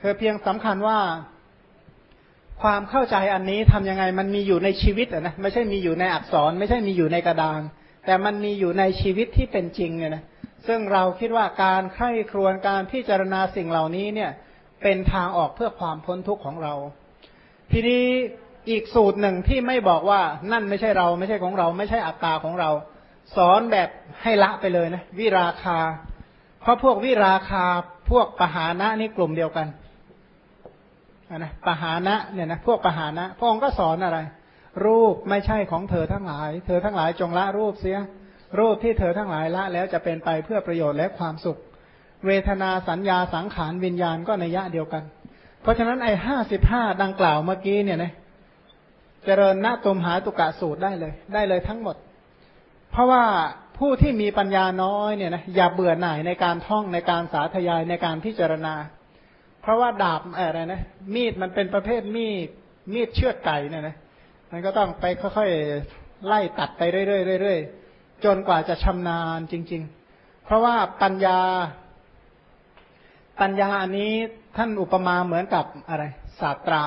คือเพียงสำคัญว่าความเข้าใจอันนี้ทำยังไงมันมีอยู่ในชีวิตอะนะไม่ใช่มีอยู่ในอักษร ไม่ใช่มีอยู่ในกระดาน แต่มันมีอยู่ในชีวิตที่เป็นจริงเนี่ยนะซึ่งเราคิดว่าการใคร่ครวญการพิจารณาสิ่งเหล่านี้เนี่ยเป็นทางออกเพื่อความพ้นทุกข์ของเรา ทีนี้อีกสูตรหนึ่งที่ไม่บอกว่านั่นไม่ใช่เราไม่ใช่ของเรา ไม่ใช่อัตตาของเรา สอนแบบให้ละไปเลยนะวิราคา เพราะพวกวิราคาพวกปหานะนี่กลุ่มเดียวกัน นะปหานะเนี่ยนะพวกปหานะพระองค์ก็สอนอะไร รูปไม่ใช่ของเธอทั้งหลาย เธอทั้งหลายจงละรูปเสีย รูปที่เธอทั้งหลายละแล้วจะเป็นไปเพื่อประโยชน์และความสุข เวทนาสัญญาสังขารวิญญาณก็ในยะเดียวกัน เพราะฉะนั้นไอ้ห้าสิบห้าดังกล่าวเมื่อกี้เนี่ยนะเจริญณตุมหาตุกะสูตรได้เลย ได้เลยทั้งหมด เพราะว่าผู้ที่มีปัญญาน้อยเนี่ยนะอย่าเบื่อหน่ายในการท่องในการสาธยายในการพิจารณา เพราะว่าดาบอะไรนะมีดมันเป็นประเภทมีดมีดเชือดไก่เนี่ยนะมันก็ต้องไปค่อยๆไล่ตัดไปเรื่อยๆๆจนกว่าจะชำนาญจริง ๆ เพราะว่าปัญญา ปัญญาอันนี้ท่านอุปมาเหมือนกับอะไร ศาสตรา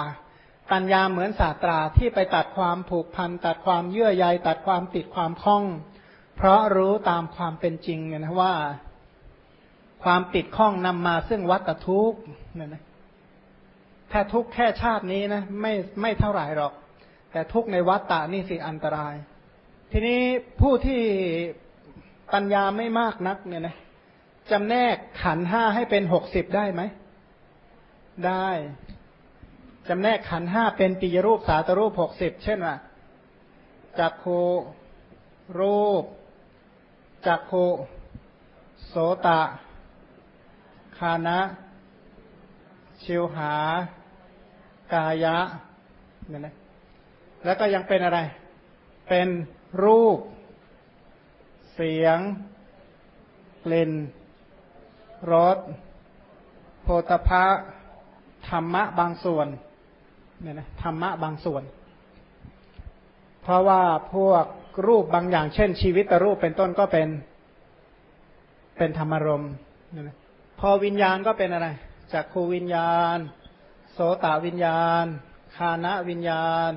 ปัญญาเหมือนศาสตราที่ไปตัดความผูกพัน ตัดความเยื่อใยตัดความติดความคล้อง เพราะรู้ตามความเป็นจริงเนี่ยนะว่า ความติดข้องนำมาซึ่งวัตทุกข์เนี่ยนะถ้าทุกข์แค่ชาตินี้นะไม่ไม่เท่าไหร่หรอก แต่ทุกข์ในวัตตานี่สิอันตราย ทีนี้ผู้ที่ปัญญาไม่มากนักเนี่ยนะจำแนกขันห้าให้เป็นหกสิบได้ไหม ได้จำแนกขันห้าเป็นปีรูปสาตรูปหกสิบเช่นว่าจักโครูปจักโคโสตะ คานะ ชิวหา กายะเนี่ยนะแล้วก็ยังเป็นอะไร เป็นรูป เสียงกลิ่นรสโพธพะธรรมะบางส่วนเนี่ยนะธรรมะบางส่วน เพราะว่าพวกรูปบางอย่างเช่น ชีวิตรูปเป็นต้นก็เป็น เป็นธรรมารมณ์เนี่ยนะ พอวิญญาณก็เป็นอะไรจากคูวิญญาณ โสตวิญญาณ คานะวิญญาณ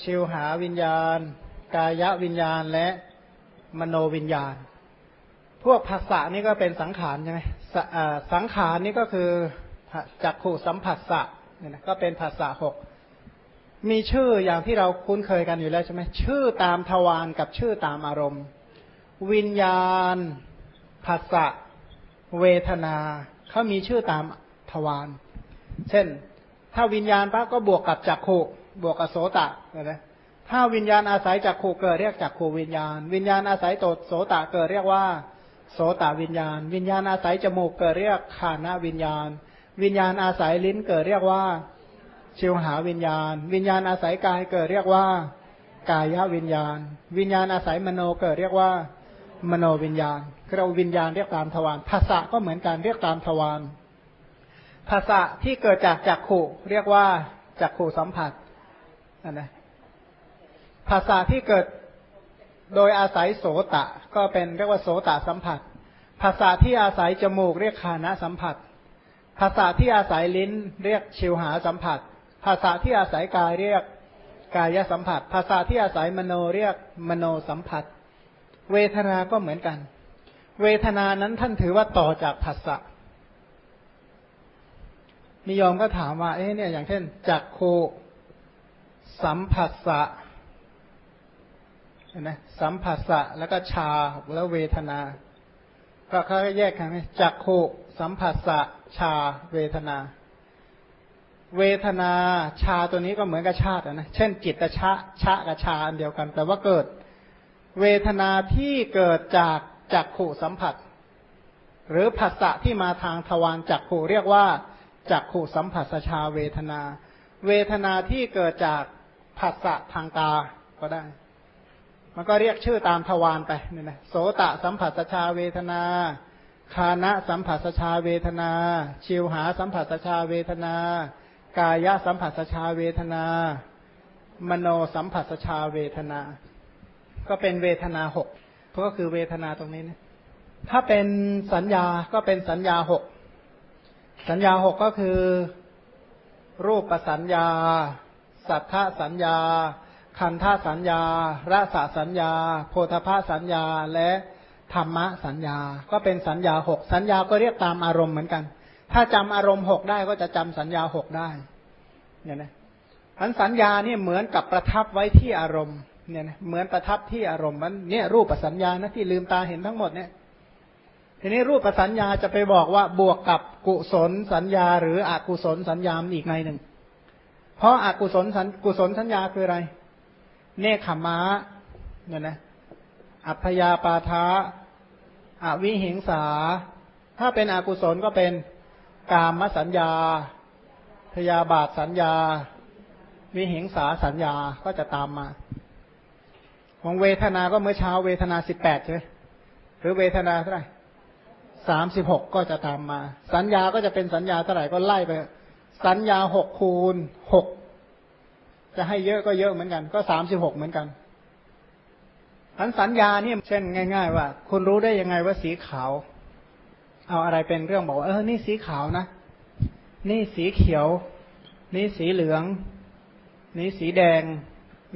ชิวหาวิญญาณ กายวิญญาณและมโนวิญญาณ พวกภาษานี่ก็เป็นสังขารใช่ไหมสังขารนี่ก็คือจักขู่สัมผัสสะเนี่ยนะก็เป็นภาษาหกมีชื่ออย่างที่เราคุ้นเคยกันอยู่แล้วใช่ไหมชื่อตามทวารกับชื่อตามอารมณ์ วิญญาณภาษะ เวทนาเขามีชื่อตามทวาร เช่น ถ้าวิญญาณปั๊บก็บวกกับจักขุบวกกับโสตะนะถ้าวิญญาณอาศัยจักขุเกิดเรียกจักขูวิญญาณ วิญญาณอาศัยโตโสตะเกิดเรียกว่า โสตวิญญาณ วิญญาณอาศัยจมูกเกิดเรียกขานาวิญญาณ วิญญาณอาศัยลิ้นเกิดเรียกว่าชิวหาวิญญาณ วิญญาณอาศัยกายเกิดเรียกว่า กายวิญญาณ วิญญาณอาศัยมโนเกิดเรียกว่า มโนวิญญาณเราวิญญาณเรียกตามทวารภาษะก็เหมือนกันเรียกตามทวารภาษะที่เกิดจากจักขู่เรียกว่าจักขู่สัมผัสนะภาษาที่เกิดโดยอาศัยโสตะ ก็เป็นเรียกว่าโสตะสัมผัส ภาษาที่อาศัยจมูก เรียกคานะสัมผัส ภาษาที่อาศัยลิ้นเรียกชิวหาสัมผัส ภาษาที่อาศัยกายเรียกกายสัมผัส ภาษาที่อาศัยมโนเรียกมโนสัมผัส เวทนาก็เหมือนกัน เวทนานั้นท่านถือว่าต่อจากภาษะนิยมก็ถามว่า เอ๊ะเนี่ย อย่างเช่น จักโคสัมผัสสะนะสัมผัสสะแล้วก็ชาแล้วเวทนา ก็เขาแยกกันไหมจักโคสัมผัสสะชาเวทนา เวทนาชาตัวนี้ก็เหมือนกับชาตินะเช่น จิตชะชะกับชาอันเดียวกัน แต่ว่าเกิด เวทนาที่เกิดจากจักขู่สัมผัส หรือผัสสะที่มาทางทวารจักขู่เรียกว่าจักขู่สัมผัสชาเวทนา เวทนาที่เกิดจากผัสสะทางตาก็ได้ มันก็เรียกชื่อตามทวารไปนี่นะโสตะสัมผัสชาเวทนา คานะสัมผัสชาเวทนา ชิวหาสัมผัสชาเวทนา กายะสัมผัสชาเวทนา มโนสัมผัสชาเวทนา ก็เป็นเวทนาหกก็คือเวทนาตรงนี้นะถ้าเป็นสัญญาก็เป็นสัญญาหกสัญญาหกก็คือ รูปประสัญญา สัทธสัญญา คันธสัญญาระสสัญญา โพธพสัญญาและธรรมะสัญญา ก็เป็นสัญญาหกสัญญาก็เรียกตามอารมณ์เหมือนกัน ถ้าจำอารมณ์หกได้ก็จะจำสัญญาหกได้เนี่ยนะอันสัญญาเนี่ยเหมือนกับประทับไว้ที่อารมณ์ เนี่ยนะเหมือนประทับที่อารมณ์มันเนี่ยรูปสัญญานะที่ลืมตาเห็นทั้งหมดเนี่ยทีนี้รูปสัญญาจะไปบอกว่าบวกกับกุศลสัญญา หรืออกุศลสัญญาอีกในหนึ่ง เพราะอากุศลสัญกุศลสัญญาคืออะไร เนคขมะเนี่ยนะอัพยาปาทะอวิหิงสา ถ้าเป็นอกุศลก็เป็นกามสัญญา พยาบาทสัญญา วิหิงสาสัญญาก็จะตามมา ของเวทนาก็เมื่อเช้าเวทนาสิบแปดใช่ไหมหรือเวทนาเท่าไหร่สามสิบหกก็จะตามมา สัญญาก็จะเป็นสัญญาเท่าไหร่ก็ไล่ไป สัญญาหกคูณหกจะให้เยอะก็เยอะเหมือนกัน ก็สามสิบหกเหมือนกันอันสัญญาเนี่ยเช่นง่าย ๆ ว่า คุณรู้ได้ยังไงว่าสีขาว เอาอะไรเป็นเรื่องบอกว่าเออนี่สีขาวนะ นี่สีเขียว นี่สีเหลือง นี่สีแดง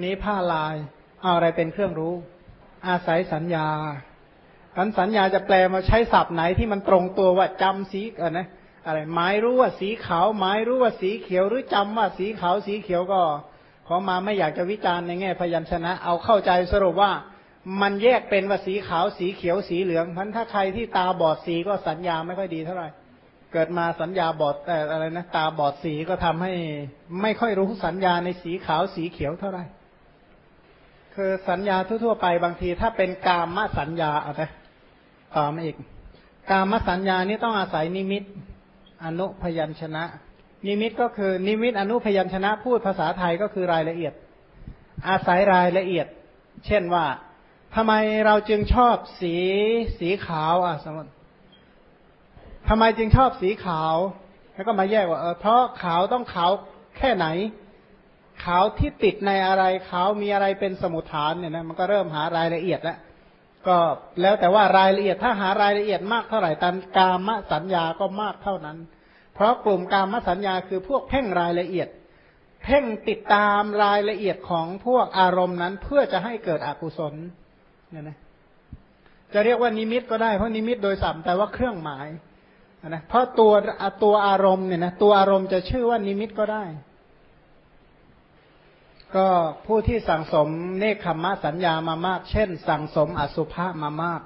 นี่ผ้าลาย เอาอะไรเป็นเครื่องรู้ อาศัยสัญญาอันสัญญาจะแปลมาใช้ศัพท์ไหนที่มันตรงตัวว่าจำสีเออนะอะไรหมายรู้ว่าสีขาวหมายรู้ว่าสีเขียวหรือจำว่าสีขาวสีเขียวก็ขอมาไม่อยากจะวิจารณ์ในแง่พยัญชนะ เอาเข้าใจสรุปว่ามันแยกเป็นว่าสีขาวสีเขียวสีเหลืองพันถ้าใครที่ตาบอดสีก็สัญญาไม่ค่อยดีเท่าไหร่เกิดมาสัญญาบอดแต่อะไรนะตาบอดสีก็ทำให้ไม่ค่อยรู้สัญญาในสีขาวสีเขียวเท่าไหร่ คือสัญญาทั่วๆไปบางที ถ้าเป็นกามสัญญาเอาไปต่อมาอีก กามสัญญานี้ต้องอาศัยนิมิต อนุพยัญชนะ นิมิตก็คือนิมิตอนุพยัญชนะพูดภาษาไทยก็คือรายละเอียด อาศัยรายละเอียด เช่นว่าทำไมเราจึงชอบสีสีขาวอะสมมติทำไมจึงชอบสีขาว แล้วก็มาแยกว่าเออเพราะขาวต้องขาวแค่ไหน ขาที่ติดในอะไรเขามีอะไรเป็นสมุทฐานเนี่ยนะมันก็เริ่มหารายละเอียดแล้วก็แล้วแต่ว่ารายละเอียดถ้าหารายละเอียดมากเท่าไหร่ตามกามสัญญาก็มากเท่านั้น เพราะกลุ่มกามสัญญาคือพวกเพ่งรายละเอียด เพ่งติดตามรายละเอียดของพวกอารมณ์นั้นเพื่อจะให้เกิดอกุศลเนี่ยนะจะเรียกว่านิมิตก็ได้เพราะนิมิตโดยสัมแต่ว่าเครื่องหมายนะเพราะตัวตัวอารมณ์เนี่ยนะตัวอารมณ์จะชื่อว่านิมิตก็ได้ ก็ผู้ที่สั่งสมเนคขมมะสัญญามามาก เช่น สั่งสมอสุภะมามาก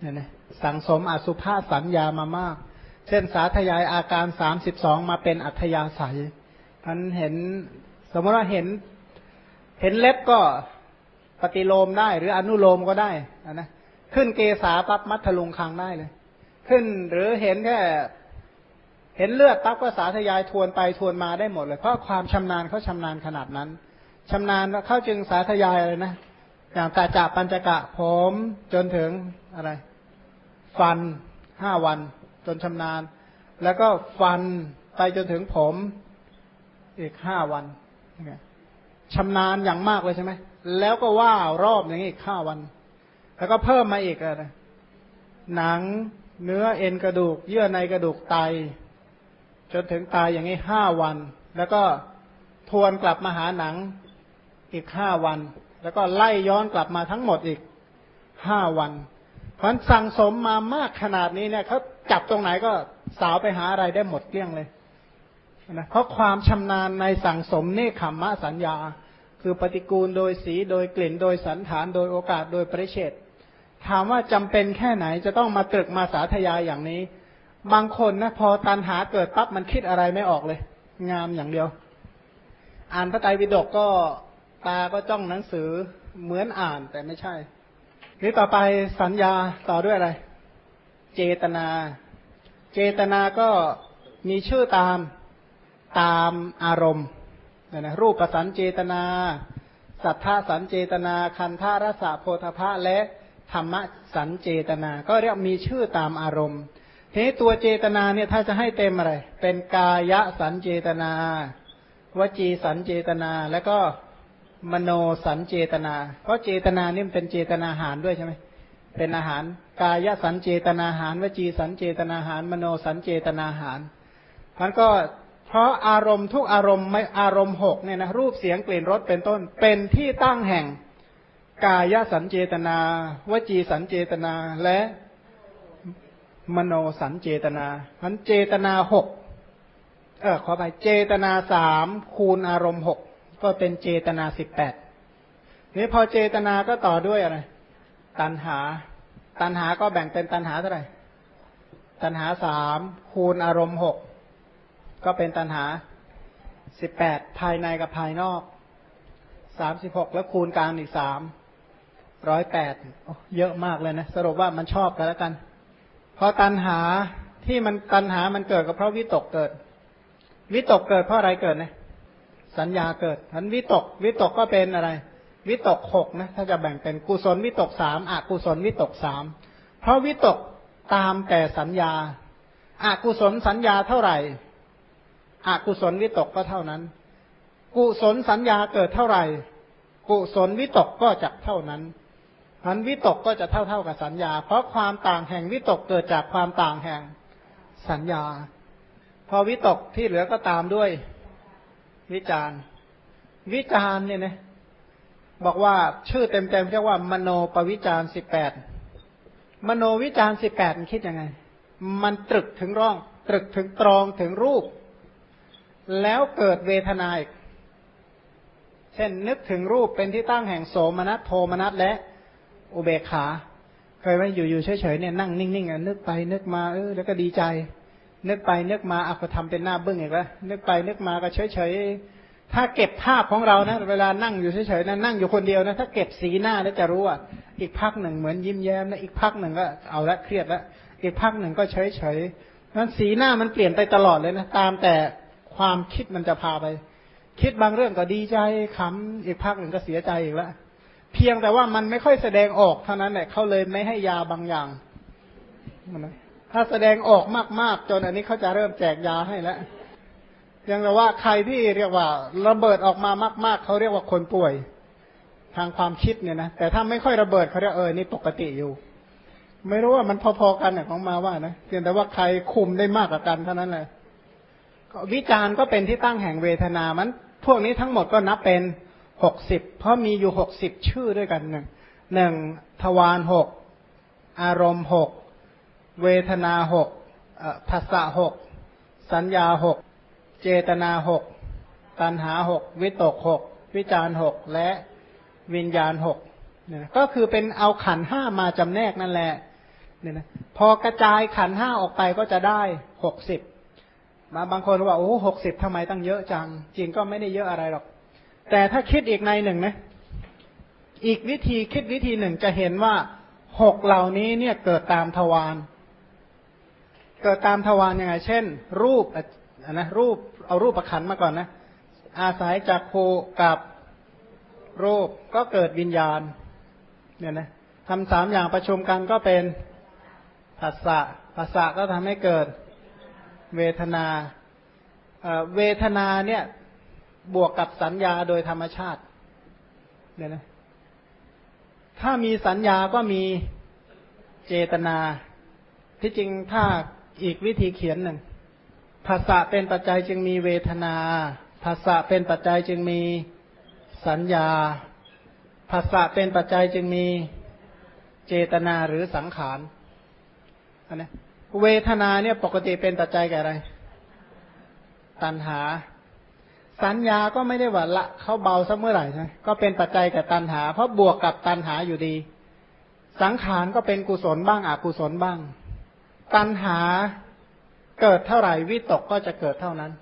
เนี่ยนะสั่งสมอสุภะสัญญามามาก เช่น สาธยายอาการสามสิบสองมาเป็นอัธยาศัยท่านเห็นสมมติว่าเห็น เห็นเล็บก็ปฏิโลมได้หรืออนุโลมก็ได้นะขึ้นเกษาปั๊บมัทลุงคังได้เลย ขึ้นหรือเห็นแค่ เห็นเลือดปั๊บก็สาธยายทวนไปทวนมาได้หมดเลย เพราะความชำนาญเขาชำนาญขนาดนั้นชำนาญเขาจึงสาธยายเลยนะอย่างตาจ่าปัญจกะผมจนถึงอะไร ฟันห้าวันจนชำนาญ แล้วก็ฟันไปจนถึงผมอีกห้าวันชำนาญอย่างมากเลยใช่ไหมแล้วก็ว่ารอบอย่างนี้อีกห้าวัน แล้วก็เพิ่มมาอีกอะไรหนังเนื้อเอ็นกระดูก เยื่อในกระดูกไต จนถึงตายอย่างนี้ห้าวัน แล้วก็ทวนกลับมาหาหนังอีกห้าวัน แล้วก็ไล่ย้อนกลับมาทั้งหมดอีกห้าวันเพราะสั่งสมมามากขนาดนี้เนี่ยเขาจับตรงไหนก็สาวไปหาอะไรได้หมดเกลี้ยงเลยนะเพราะความชำนาญในสั่งสมเนคขมมะสัญญา คือปฏิกูลโดยสีโดยกลิ่นโดยสันฐานโดยโอกาสโดยประเชษถามว่าจำเป็นแค่ไหนจะต้องมาตรึกมาสาธยายอย่างนี้ บางคนนะพอตันหาเกิดปั๊บมันคิดอะไรไม่ออกเลย งามอย่างเดียว อ่านพระไตรปิฎกก็ตาก็จ้องหนังสือเหมือนอ่านแต่ไม่ใช่นี่ต่อไปสัญญาต่อด้วยอะไร เจตนา เจตนาก็มีชื่อตามตามอารมณ์นะนะรูปประสันเจตนา สัทธาสันเจตนา คันธารสะโพธพะและธรรมสันเจตนา ก็เรียกมีชื่อตามอารมณ์ นี้ตัวเจตนาเนี่ยถ้าจะให้เต็มอะไร เป็นกายสัญเจตนาวจีสัญเจตนา แล้วก็มโนสัญเจตนา เพราะเจตนานี่มันเป็นเจตนาอาหารด้วยใช่ไหมเป็นอาหาร กายสัญเจตนาหาร วจีสัญเจตนาหาร มโนสัญเจตนาหารมันก็เพราะอารมณ์ทุกอารมณ์ไม่อารมณ์หกเนี่ยนะรูปเสียงกลิ่นรสเป็นต้น เป็นที่ตั้งแห่ง กายสัญเจตนา วจีสันเจตนาและ มโนสันเจตนามันเจตนาหกเออขอไปเจตนาสามคูณอารมณ์หกก็เป็นเจตนาสิบแปดนี่พอเจตนาก็ต่อด้วยอะไร ตัณหา ตัณหาก็แบ่งเป็นตัณหาเท่าไหร่ ตัณหาสามคูณอารมณ์หกก็เป็นตัณหาสิบแปดภายในกับภายนอกสามสิบหกแล้วคูณกลางอีกสามร้อยแปดเยอะมากเลยนะ สรุปว่ามันชอบกันแล้วกัน เพราะตัณหาที่มันตัณหามันเกิดก็เพราะวิตกเกิด วิตกเกิดเพราะอะไรเกิดนะสัญญาเกิดทันวิตก วิตกก็เป็นอะไร วิตกหกนะถ้าจะแบ่งเป็นกุศลวิตกสามอกุศลวิตกสามเพราะวิตกตามแต่สัญญาอากุศลสัญญาเท่าไหร่อกุศลวิตกก็เท่านั้น กุศลสัญญาเกิดเท่าไหร่ กุศลวิตกก็จะเท่านั้น พันวิตกก็จะเท่าเท่ากับสัญญา เพราะความต่างแห่งวิตกเกิดจากความต่างแห่งสัญญา พอวิตกที่เหลือก็ตามด้วย วิจารวิจารเนี่ยนะบอกว่าชื่อเต็มๆเรียกว่ามโนปวิจารสิบแปดมโนวิจารสิบแปดมันคิดยังไง มันตรึกถึงร่อง ตรึกถึงตรองถึงรูป แล้วเกิดเวทนาอีกเช่นนึกถึงรูปเป็นที่ตั้งแห่งโสมนัสโทมนัสและ อุเบกขาเคยไหมอยู่ๆเฉยๆเนี่ยนั่งนิ่งๆอะนึกไปนึกมาเออแล้วก็ดีใจ นึกไปนึกมาอาก็ทำเป็นหน้าบึ้งอีกแล้วนึกไปนึกมาก็เฉยๆถ้าเก็บภาพของเรานะเวลานั่งอยู่เฉยๆนะนั่งอยู่คนเดียวนะถ้าเก็บสีหน้าแล้วจะรู้ว่าอีกพักหนึ่งเหมือนยิ้มแย้มนะอีกพักหนึ่งก็เอาละเครียดล้วอีกพักหนึ่งก็เฉยๆนั้นสีหน้ามันเปลี่ยนไปตลอดเลยนะตามแต่ความคิดมันจะพาไป คิดบางเรื่องก็ดีใจขำอีกพักหนึ่งก็เสียใจอีกแล้ว พียงแต่ว่ามันไม่ค่อยแสดงออกเท่านั้นแหละเขาเลยไม่ให้ยาบางอย่าง ถ้าแสดงออกมากๆ จนอันนี้เขาจะเริ่มแจกยาให้แล้วยังแต่ว่าใครที่เรียกว่าระเบิดออกมามาก ๆเขาเรียกว่าคนป่วย ทางความคิดเนี่ยนะแต่ถ้าไม่ค่อยระเบิดเขาเรียกเออนี่ปกติอยู่ ไม่รู้ว่ามันพอๆกันเนี่ยของมาว่านะเพียงแต่ว่าใครคุมได้มากกว่ากันเท่านั้นแหละวิจารณ์ก็เป็นที่ตั้งแห่งเวทนามัน พวกนี้ทั้งหมดก็นับเป็น หกสิบเพราะมีอยู่หกสิบชื่อด้วยกันหนึ่งหนึ่งทวารหกอารมณ์หกเวทนาหกภาษาหกสัญญาหกเจตนาหกตัณหาหกวิตกหกวิจารหกและวิญญาณหกเนี่ยก็คือเป็นเอาขันห้ามาจำแนกนั่นแหละเนี่ยนะพอกระจายขันห้าออกไปก็จะได้หกสิบมาบางคนว่าโอ้หกสิบทำไมตั้งเยอะจัง จริงก็ไม่ได้เยอะอะไรหรอก แต่ถ้าคิดอีกในหนึ่งนะอีกวิธีคิดวิธีหนึ่งจะเห็นว่าหกเหล่านี้เนี่ยเกิดตามทวารเกิดตามทวารยังไง เช่น รูปนะรูปเอารูปประคันมาก่อนนะ อาศัยจากโคกับรูปก็เกิดวิญญาณ เนี่ยนะทำสามอย่างประชุมกันก็เป็นภาษะภาษะก็ทำให้เกิดเวทนาเวทนาเนี่ย บวกกับสัญญาโดยธรรมชาติเนี่ยนะถ้ามีสัญญาก็มีเจตนา ที่จริงถ้าอีกวิธีเขียนหนึ่งภาษาเป็นปัจจัยจึงมีเวทนา ภาษาเป็นปัจจัยจึงมีสัญญา ภาษาเป็นปัจจัยจึงมีเจตนาหรือสังขารอันนี้เวทนาเนี่ยปกติเป็นปัจจัยแก่อะไร ตัณหา สัญญาก็ไม่ได้ว่าละเขาเบาสักเมื่อไหร่ใช่ก็เป็นปัจจัยแก่ตัณหา เพราะบวกกับตัณหาอยู่ดี สังขารก็เป็นกุศลบ้างอกุศลบ้าง ตัณหาเกิดเท่าไหร่วิตกก็จะเกิดเท่านั้น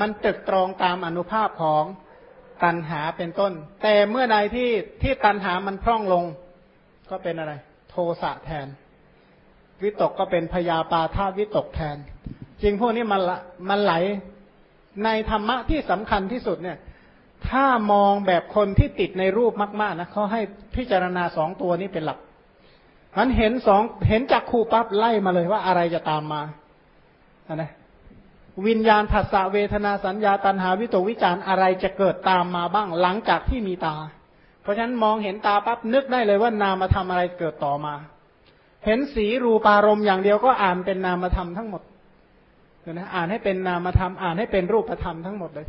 มันตึกตรองตามอนุภาพของตัณหาเป็นต้น แต่เมื่อใดที่ที่ตัณหามันพร่องลง ก็เป็นอะไร โทสะแทน วิตกก็เป็นพยาปาธาวิตกแทน จริงพวกนี้มันละมันไหล ในธรรมะที่สำคัญที่สุดเนี่ย ถ้ามองแบบคนที่ติดในรูปมาก ๆนะเขาให้พิจารณาสองตัวนี้เป็นหลักมันเห็นสองเห็นจากคูปั๊บไล่มาเลยว่าอะไรจะตามมานะวิญญาณผัสสะเวทนาสัญญาตันหาวิตกวิจารอะไรจะเกิดตามมาบ้างหลังจากที่มีตา เพราะฉะนั้นมองเห็นตาปั๊บนึกได้เลยว่านามมาทำอะไรเกิดต่อมา เห็นสีรูปารมณ์อย่างเดียวก็อ่านเป็นนามธรรมทั้งหมด นะอ่านให้เป็นนามธรรมอ่านให้เป็นรูปธรรมทั้งหมดเลย